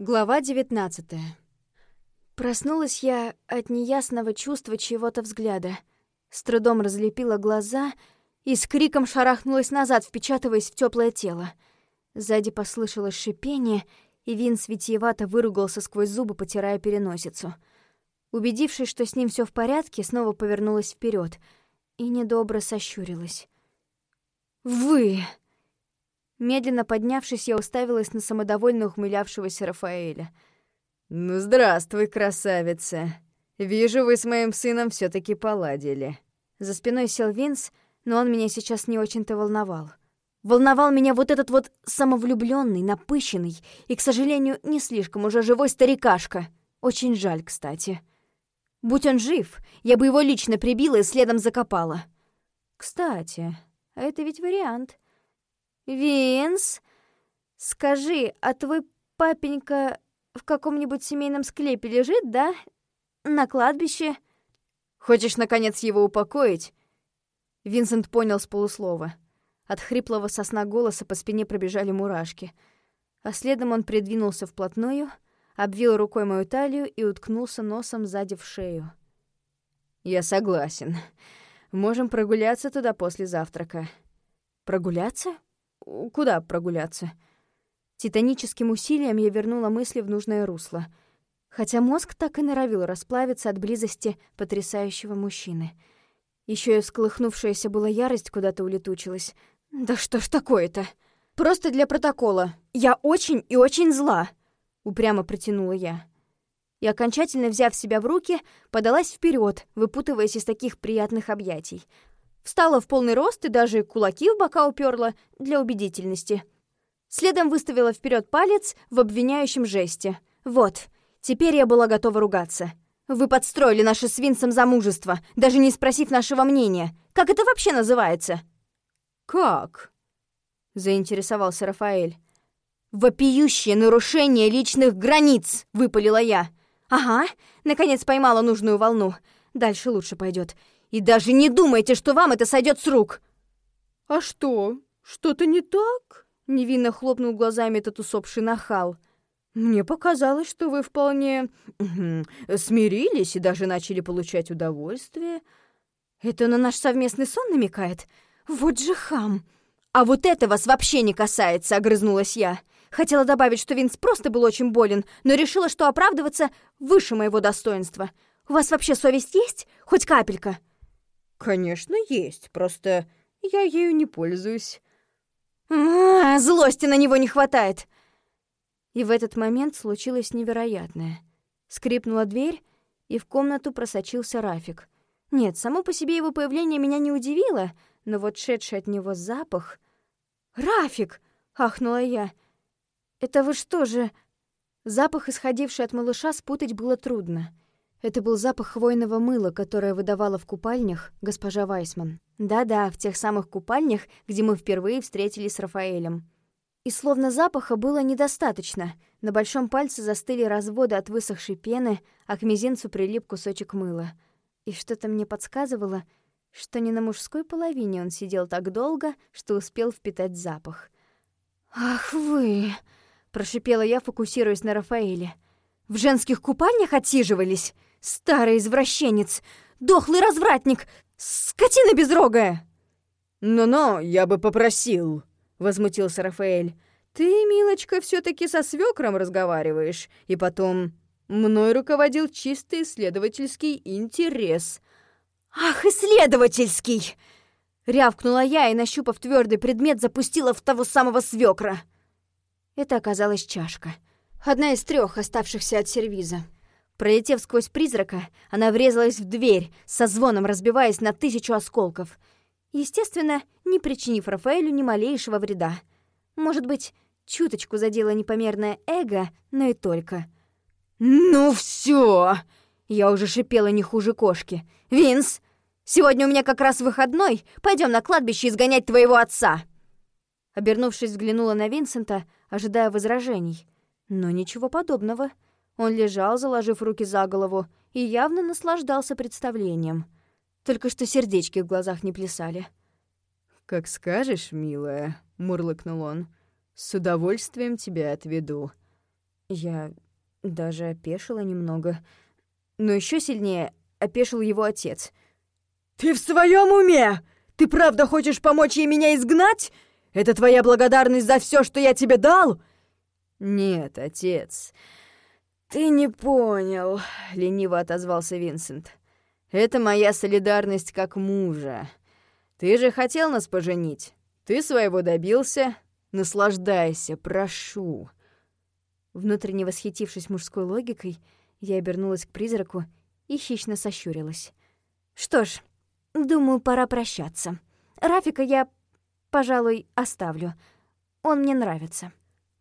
Глава 19 Проснулась я от неясного чувства чьего-то взгляда. С трудом разлепила глаза и с криком шарахнулась назад, впечатываясь в теплое тело. Сзади послышалось шипение, и Винс витиевато выругался сквозь зубы, потирая переносицу. Убедившись, что с ним все в порядке, снова повернулась вперед и недобро сощурилась. «Вы!» Медленно поднявшись, я уставилась на самодовольно ухмылявшегося Рафаэля. «Ну, здравствуй, красавица. Вижу, вы с моим сыном все таки поладили». За спиной сел Винс, но он меня сейчас не очень-то волновал. Волновал меня вот этот вот самовлюбленный, напыщенный и, к сожалению, не слишком уже живой старикашка. Очень жаль, кстати. Будь он жив, я бы его лично прибила и следом закопала. Кстати, а это ведь вариант — «Винс, скажи, а твой папенька в каком-нибудь семейном склепе лежит, да? На кладбище?» «Хочешь, наконец, его упокоить?» Винсент понял с полуслова. От хриплого сосна голоса по спине пробежали мурашки. А следом он придвинулся вплотную, обвил рукой мою талию и уткнулся носом сзади в шею. «Я согласен. Можем прогуляться туда после завтрака». «Прогуляться?» Куда прогуляться? Титаническим усилием я вернула мысли в нужное русло. Хотя мозг так и норовил расплавиться от близости потрясающего мужчины. Еще и всколыхнувшаяся была ярость куда-то улетучилась. «Да что ж такое-то?» «Просто для протокола. Я очень и очень зла!» Упрямо протянула я. И окончательно взяв себя в руки, подалась вперед, выпутываясь из таких приятных объятий. Встала в полный рост и даже кулаки в бока уперла для убедительности. Следом выставила вперед палец в обвиняющем жесте. «Вот, теперь я была готова ругаться. Вы подстроили наше с Винсом замужество, даже не спросив нашего мнения. Как это вообще называется?» «Как?» — заинтересовался Рафаэль. «Вопиющее нарушение личных границ!» — выпалила я. «Ага, наконец поймала нужную волну. Дальше лучше пойдет. И даже не думайте, что вам это сойдет с рук!» «А что? Что-то не так?» — невинно хлопнул глазами этот усопший нахал. «Мне показалось, что вы вполне смирились и даже начали получать удовольствие». «Это на наш совместный сон намекает? Вот же хам!» «А вот это вас вообще не касается!» — огрызнулась я. Хотела добавить, что Винс просто был очень болен, но решила, что оправдываться выше моего достоинства. «У вас вообще совесть есть? Хоть капелька?» «Конечно, есть, просто я ею не пользуюсь». А, злости на него не хватает. И в этот момент случилось невероятное. Скрипнула дверь, и в комнату просочился Рафик. Нет, само по себе его появление меня не удивило, но вот шедший от него запах... «Рафик!» — ахнула я. «Это вы что же...» Запах, исходивший от малыша, спутать было трудно — это был запах хвойного мыла, которое выдавала в купальнях госпожа Вайсман. Да-да, в тех самых купальнях, где мы впервые встретились с Рафаэлем. И словно запаха было недостаточно. На большом пальце застыли разводы от высохшей пены, а к мизинцу прилип кусочек мыла. И что-то мне подсказывало, что не на мужской половине он сидел так долго, что успел впитать запах. «Ах вы!» — прошипела я, фокусируясь на Рафаэле. «В женских купальнях отсиживались?» Старый извращенец! Дохлый развратник! Скотина безрогая!» «Ну-ну, я бы попросил», — возмутился Рафаэль. «Ты, милочка, все таки со свекром разговариваешь, и потом мной руководил чистый исследовательский интерес». «Ах, исследовательский!» Рявкнула я и, нащупав твердый предмет, запустила в того самого свекра. Это оказалась чашка. Одна из трех оставшихся от сервиза. Пролетев сквозь призрака, она врезалась в дверь, со звоном разбиваясь на тысячу осколков. Естественно, не причинив Рафаэлю ни малейшего вреда. Может быть, чуточку задела непомерное эго, но и только. «Ну все! Я уже шипела не хуже кошки. «Винс, сегодня у меня как раз выходной. Пойдем на кладбище изгонять твоего отца!» Обернувшись, взглянула на Винсента, ожидая возражений. Но ничего подобного — он лежал, заложив руки за голову, и явно наслаждался представлением. Только что сердечки в глазах не плясали. «Как скажешь, милая», — мурлыкнул он. «С удовольствием тебя отведу». Я даже опешила немного. Но еще сильнее опешил его отец. «Ты в своем уме? Ты правда хочешь помочь ей меня изгнать? Это твоя благодарность за все, что я тебе дал?» «Нет, отец, ты не понял», — лениво отозвался Винсент. «Это моя солидарность как мужа. Ты же хотел нас поженить. Ты своего добился. Наслаждайся, прошу». Внутренне восхитившись мужской логикой, я обернулась к призраку и хищно сощурилась. «Что ж, думаю, пора прощаться. Рафика я, пожалуй, оставлю. Он мне нравится».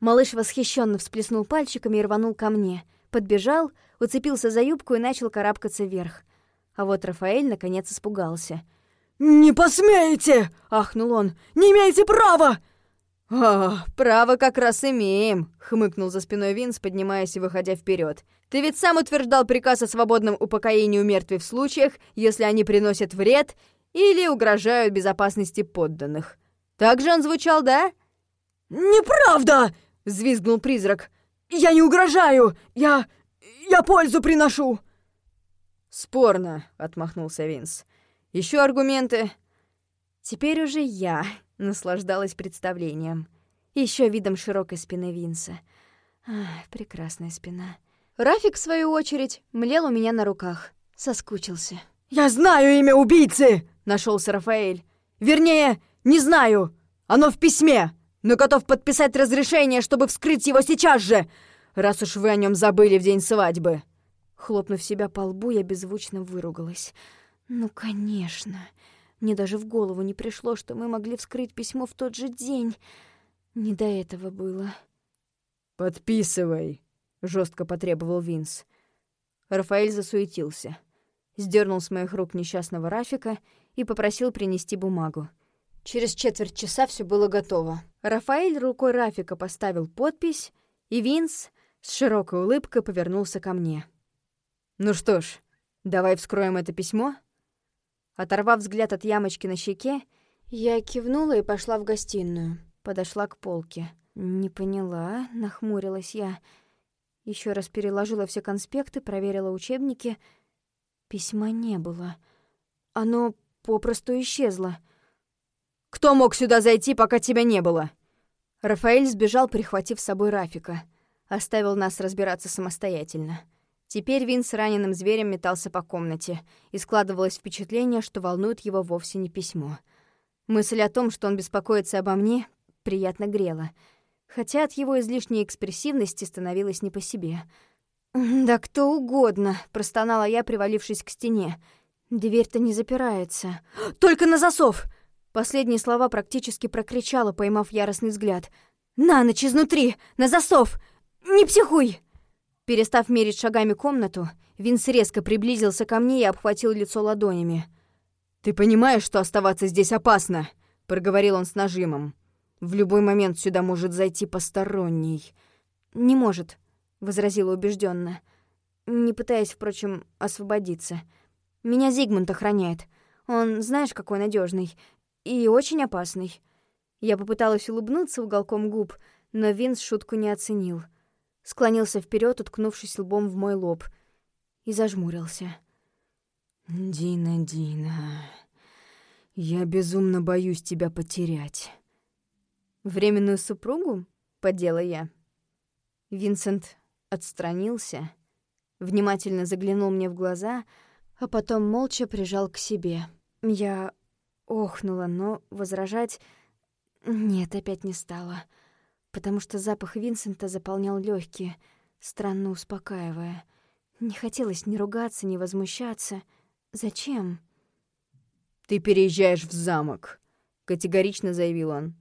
Малыш восхищенно всплеснул пальчиками и рванул ко мне. Подбежал, уцепился за юбку и начал карабкаться вверх. А вот Рафаэль наконец испугался. «Не посмеете!» — ахнул он. «Не имеете права!» «О, право как раз имеем», — хмыкнул за спиной Винс, поднимаясь и выходя вперед. «Ты ведь сам утверждал приказ о свободном упокоении мертвых в случаях, если они приносят вред или угрожают безопасности подданных. Так же он звучал, да?» «Неправда!» — взвизгнул призрак. «Я не угрожаю! Я... я пользу приношу!» «Спорно», — отмахнулся Винс. Еще аргументы?» Теперь уже я наслаждалась представлением. Еще видом широкой спины Винса. Ах, прекрасная спина. Рафик, в свою очередь, млел у меня на руках. Соскучился. «Я знаю имя убийцы!» — нашелся Рафаэль. «Вернее, не знаю. Оно в письме, но готов подписать разрешение, чтобы вскрыть его сейчас же, раз уж вы о нем забыли в день свадьбы». Хлопнув себя по лбу, я беззвучно выругалась. «Ну, конечно. Мне даже в голову не пришло, что мы могли вскрыть письмо в тот же день. Не до этого было. «Подписывай», — жестко потребовал Винс. Рафаэль засуетился. Сдернул с моих рук несчастного Рафика и попросил принести бумагу. Через четверть часа все было готово. Рафаэль рукой Рафика поставил подпись, и Винс с широкой улыбкой повернулся ко мне. «Ну что ж, давай вскроем это письмо?» Оторвав взгляд от ямочки на щеке, я кивнула и пошла в гостиную. Подошла к полке. «Не поняла», — нахмурилась я. Еще раз переложила все конспекты, проверила учебники. Письма не было. Оно попросту исчезло. «Кто мог сюда зайти, пока тебя не было?» Рафаэль сбежал, прихватив с собой Рафика. Оставил нас разбираться самостоятельно. Теперь Вин с раненым зверем метался по комнате, и складывалось впечатление, что волнует его вовсе не письмо. Мысль о том, что он беспокоится обо мне, приятно грела, хотя от его излишней экспрессивности становилось не по себе. «Да кто угодно», — простонала я, привалившись к стене. «Дверь-то не запирается. Только на засов!» Последние слова практически прокричала, поймав яростный взгляд. «На ночь изнутри! На засов! Не психуй!» Перестав мерить шагами комнату, Винс резко приблизился ко мне и обхватил лицо ладонями. «Ты понимаешь, что оставаться здесь опасно?» — проговорил он с нажимом. «В любой момент сюда может зайти посторонний». «Не может», — возразила убежденно, не пытаясь, впрочем, освободиться. «Меня Зигмунд охраняет. Он, знаешь, какой надежный и очень опасный». Я попыталась улыбнуться уголком губ, но Винс шутку не оценил — склонился вперед, уткнувшись лбом в мой лоб, и зажмурился. «Дина, Дина, я безумно боюсь тебя потерять». «Временную супругу?» — подела я. Винсент отстранился, внимательно заглянул мне в глаза, а потом молча прижал к себе. Я охнула, но возражать... Нет, опять не стала потому что запах Винсента заполнял легкие, странно успокаивая. Не хотелось ни ругаться, ни возмущаться. Зачем? «Ты переезжаешь в замок», — категорично заявил он.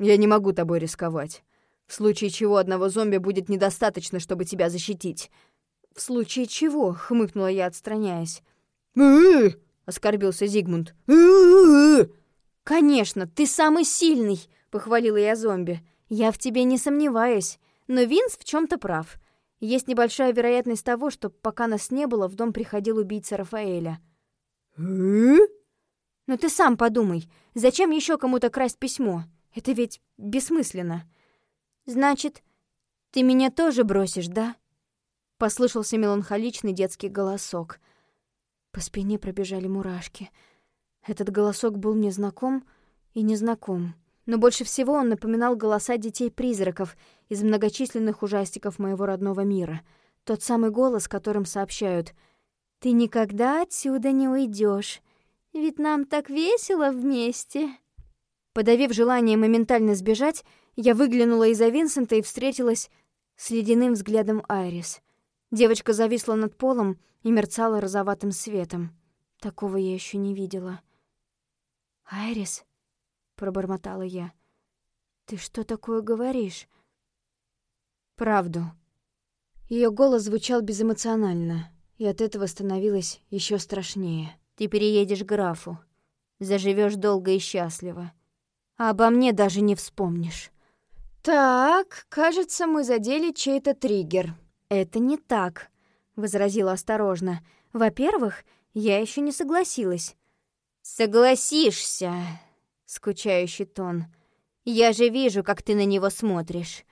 «Я не могу тобой рисковать. В случае чего одного зомби будет недостаточно, чтобы тебя защитить». «В случае чего?» — хмыкнула я, отстраняясь. Оскорбился Зигмунд. «Конечно, ты самый сильный!» — похвалила я зомби. «Я в тебе не сомневаюсь, но Винс в чем то прав. Есть небольшая вероятность того, что пока нас не было, в дом приходил убийца Рафаэля». «Но ты сам подумай, зачем еще кому-то красть письмо? Это ведь бессмысленно». «Значит, «Ты меня тоже бросишь, да?» Послышался меланхоличный детский голосок. По спине пробежали мурашки. Этот голосок был мне знаком и незнаком. Но больше всего он напоминал голоса детей-призраков из многочисленных ужастиков моего родного мира. Тот самый голос, которым сообщают «Ты никогда отсюда не уйдешь, ведь нам так весело вместе». Подавив желание моментально сбежать, я выглянула из-за Винсента и встретилась с ледяным взглядом Айрис. Девочка зависла над полом и мерцала розоватым светом. Такого я еще не видела. «Айрис?» — пробормотала я. «Ты что такое говоришь?» «Правду». Ее голос звучал безэмоционально, и от этого становилось еще страшнее. «Ты переедешь к графу, заживешь долго и счастливо, а обо мне даже не вспомнишь». «Так, кажется, мы задели чей-то триггер». «Это не так», — возразила осторожно. «Во-первых, я еще не согласилась». «Согласишься», — скучающий тон. «Я же вижу, как ты на него смотришь».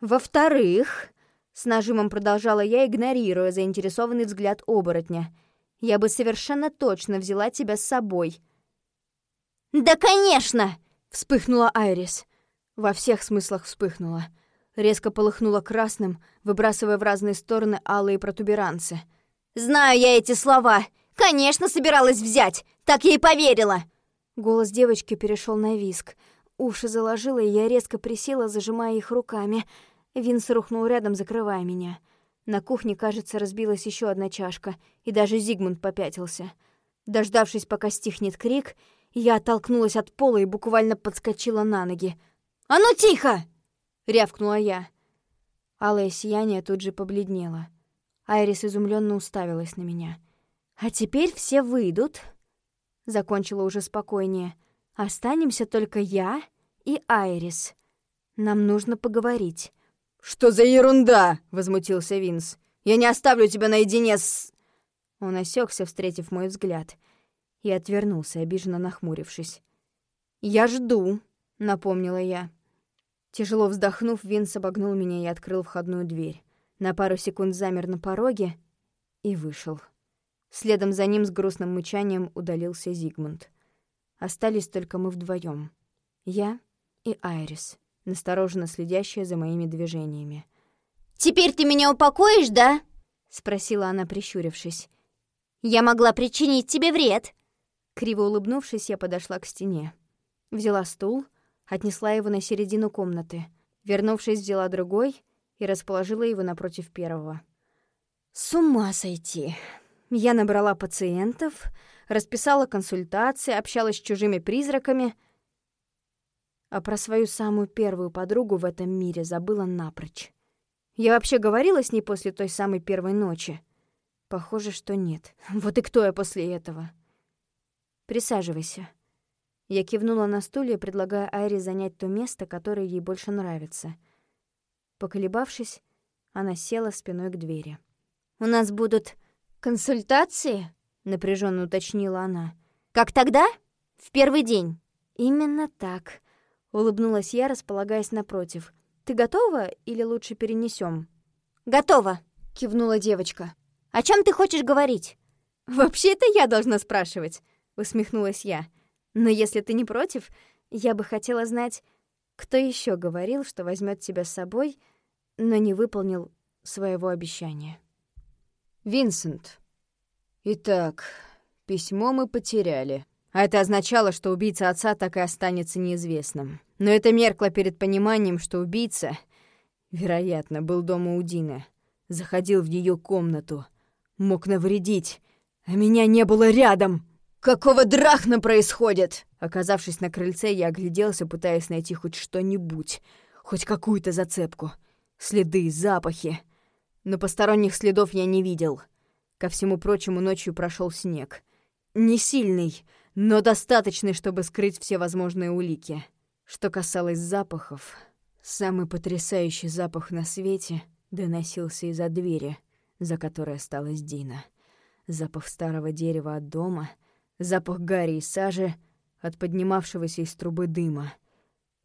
«Во-вторых», — с нажимом продолжала я, игнорируя заинтересованный взгляд оборотня, «я бы совершенно точно взяла тебя с собой». «Да, конечно!» — вспыхнула Айрис. Во всех смыслах вспыхнула. Резко полыхнула красным, выбрасывая в разные стороны алые протуберанцы. «Знаю я эти слова! Конечно, собиралась взять! Так я и поверила!» Голос девочки перешел на виск. Уши заложила, и я резко присела, зажимая их руками. Винс рухнул рядом, закрывая меня. На кухне, кажется, разбилась еще одна чашка, и даже Зигмунд попятился. Дождавшись, пока стихнет крик, я оттолкнулась от пола и буквально подскочила на ноги. «А ну тихо!» — рявкнула я. Алое сияние тут же побледнело. Айрис изумленно уставилась на меня. «А теперь все выйдут», — закончила уже спокойнее. «Останемся только я и Айрис. Нам нужно поговорить». «Что за ерунда?» — возмутился Винс. «Я не оставлю тебя наедине с...» Он осекся, встретив мой взгляд, и отвернулся, обиженно нахмурившись. «Я жду», — напомнила я. Тяжело вздохнув, Винс обогнул меня и открыл входную дверь. На пару секунд замер на пороге и вышел. Следом за ним с грустным мычанием удалился Зигмунд. Остались только мы вдвоем. Я и Айрис, настороженно следящая за моими движениями. «Теперь ты меня упокоишь, да?» — спросила она, прищурившись. «Я могла причинить тебе вред». Криво улыбнувшись, я подошла к стене. Взяла стул — отнесла его на середину комнаты. Вернувшись, взяла другой и расположила его напротив первого. С ума сойти! Я набрала пациентов, расписала консультации, общалась с чужими призраками, а про свою самую первую подругу в этом мире забыла напрочь. Я вообще говорила с ней после той самой первой ночи? Похоже, что нет. Вот и кто я после этого? Присаживайся. Я кивнула на стулья, предлагая Айре занять то место, которое ей больше нравится. Поколебавшись, она села спиной к двери. «У нас будут консультации?» — напряженно уточнила она. «Как тогда? В первый день?» «Именно так», — улыбнулась я, располагаясь напротив. «Ты готова или лучше перенесем? «Готова», — кивнула девочка. «О чем ты хочешь говорить?» «Вообще это я должна спрашивать», — усмехнулась я. Но если ты не против, я бы хотела знать, кто еще говорил, что возьмет тебя с собой, но не выполнил своего обещания. Винсент. Итак, письмо мы потеряли. А это означало, что убийца отца так и останется неизвестным. Но это меркло перед пониманием, что убийца, вероятно, был дома у Дины. Заходил в ее комнату. Мог навредить, а меня не было рядом. «Какого драхна происходит?» Оказавшись на крыльце, я огляделся, пытаясь найти хоть что-нибудь, хоть какую-то зацепку. Следы, запахи. Но посторонних следов я не видел. Ко всему прочему, ночью прошел снег. Не сильный, но достаточный, чтобы скрыть все возможные улики. Что касалось запахов, самый потрясающий запах на свете доносился из-за двери, за которой осталась Дина. Запах старого дерева от дома — запах гари и сажи от поднимавшегося из трубы дыма,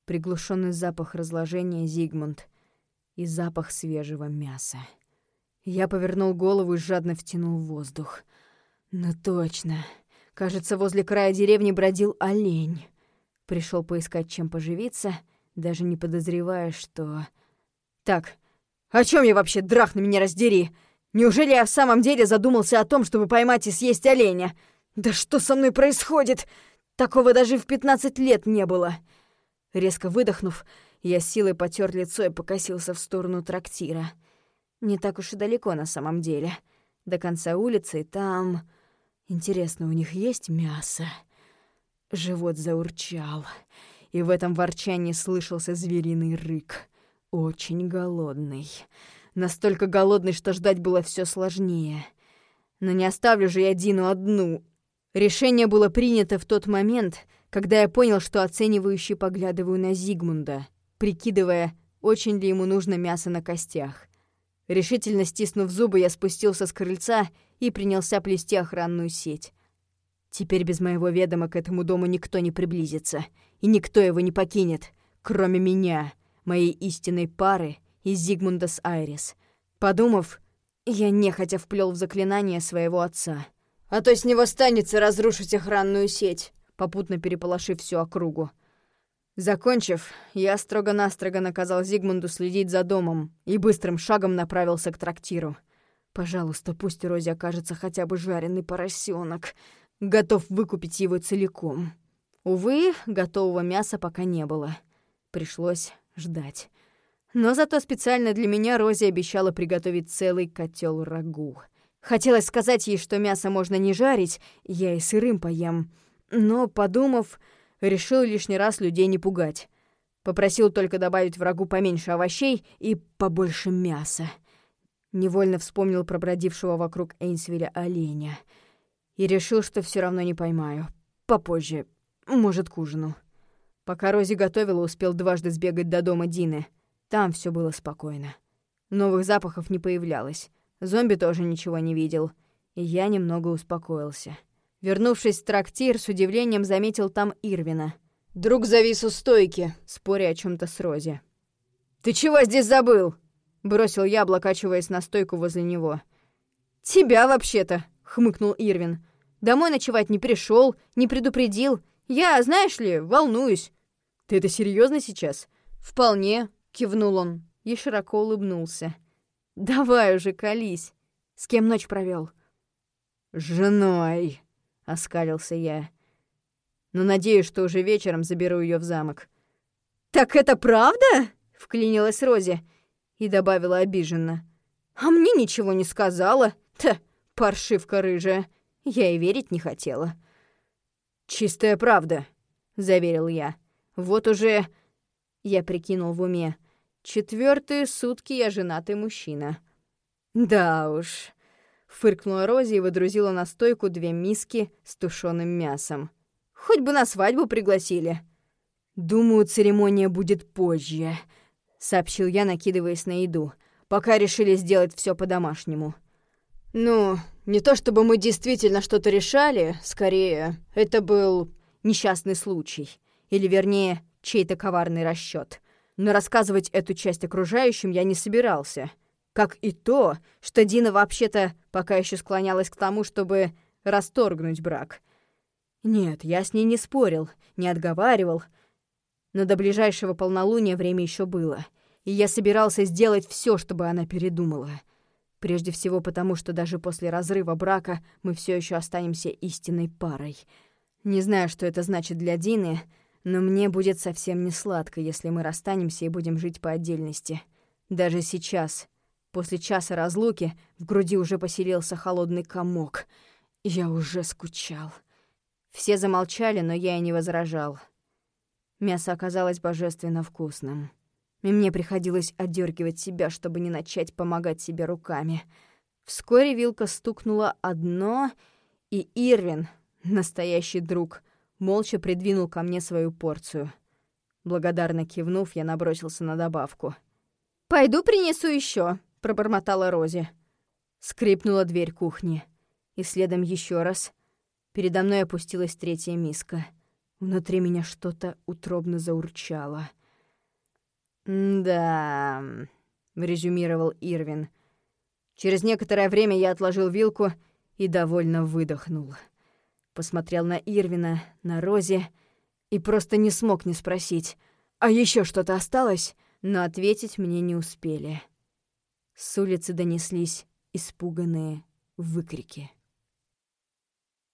приглушенный запах разложения Зигмунд и запах свежего мяса. Я повернул голову и жадно втянул воздух. Ну точно. Кажется, возле края деревни бродил олень. Пришел поискать, чем поживиться, даже не подозревая, что... Так, о чем я вообще, драх на меня раздери? Неужели я в самом деле задумался о том, чтобы поймать и съесть оленя? Да что со мной происходит? Такого даже в 15 лет не было. Резко выдохнув, я силой потер лицо и покосился в сторону трактира. Не так уж и далеко на самом деле. До конца улицы там... Интересно, у них есть мясо? Живот заурчал, и в этом ворчании слышался звериный рык. Очень голодный. Настолько голодный, что ждать было все сложнее. Но не оставлю же я Дину одну. Решение было принято в тот момент, когда я понял, что оценивающе поглядываю на Зигмунда, прикидывая, очень ли ему нужно мясо на костях. Решительно стиснув зубы, я спустился с крыльца и принялся плести охранную сеть. Теперь без моего ведома к этому дому никто не приблизится, и никто его не покинет, кроме меня, моей истинной пары и Зигмунда с Айрис. Подумав, я нехотя вплел в заклинание своего отца. А то с него станется разрушить охранную сеть, попутно переполошив всю округу. Закончив, я строго-настрого наказал Зигмунду следить за домом и быстрым шагом направился к трактиру. Пожалуйста, пусть Розе окажется хотя бы жареный поросенок. Готов выкупить его целиком. Увы, готового мяса пока не было. Пришлось ждать. Но зато специально для меня Рози обещала приготовить целый котел рагу. Хотелось сказать ей, что мясо можно не жарить, я и сырым поем. Но, подумав, решил лишний раз людей не пугать. Попросил только добавить врагу поменьше овощей и побольше мяса. Невольно вспомнил про бродившего вокруг Эйнсвилля оленя. И решил, что все равно не поймаю. Попозже. Может, к ужину. Пока Рози готовила, успел дважды сбегать до дома Дины. Там все было спокойно. Новых запахов не появлялось. Зомби тоже ничего не видел. И я немного успокоился. Вернувшись в трактир, с удивлением заметил там Ирвина. Друг завис у стойки, споря о чем то с Рози. «Ты чего здесь забыл?» — бросил я, облокачиваясь на стойку возле него. «Тебя вообще-то», — хмыкнул Ирвин. «Домой ночевать не пришел, не предупредил. Я, знаешь ли, волнуюсь». «Ты это серьезно сейчас?» «Вполне», — кивнул он и широко улыбнулся. «Давай уже, колись. С кем ночь провел? «С женой», — оскалился я. «Но надеюсь, что уже вечером заберу ее в замок». «Так это правда?» — вклинилась Рози и добавила обиженно. «А мне ничего не сказала. Та, паршивка рыжая. Я и верить не хотела». «Чистая правда», — заверил я. «Вот уже...» — я прикинул в уме. Четвертые сутки я женатый мужчина. Да уж. Фыркнула Рози и выдрузила на стойку две миски с тушеным мясом. Хоть бы на свадьбу пригласили. Думаю, церемония будет позже, сообщил я, накидываясь на еду. Пока решили сделать все по-домашнему. Ну, не то чтобы мы действительно что-то решали, скорее, это был несчастный случай. Или, вернее, чей-то коварный расчет но рассказывать эту часть окружающим я не собирался. Как и то, что Дина вообще-то пока еще склонялась к тому, чтобы расторгнуть брак. Нет, я с ней не спорил, не отговаривал, но до ближайшего полнолуния время еще было, и я собирался сделать все, чтобы она передумала. Прежде всего потому, что даже после разрыва брака мы все еще останемся истинной парой. Не знаю, что это значит для Дины, но мне будет совсем не сладко, если мы расстанемся и будем жить по отдельности. Даже сейчас, после часа разлуки, в груди уже поселился холодный комок. Я уже скучал. Все замолчали, но я и не возражал. Мясо оказалось божественно вкусным. И мне приходилось отдергивать себя, чтобы не начать помогать себе руками. Вскоре вилка стукнула одно, и Ирвин, настоящий друг — молча придвинул ко мне свою порцию. Благодарно кивнув, я набросился на добавку. «Пойду принесу еще, пробормотала Рози. Скрипнула дверь кухни. И следом еще раз. Передо мной опустилась третья миска. Внутри меня что-то утробно заурчало. «Да...» — резюмировал Ирвин. Через некоторое время я отложил вилку и довольно выдохнул. Посмотрел на Ирвина, на Рози и просто не смог не спросить, а еще что-то осталось, но ответить мне не успели. С улицы донеслись испуганные выкрики.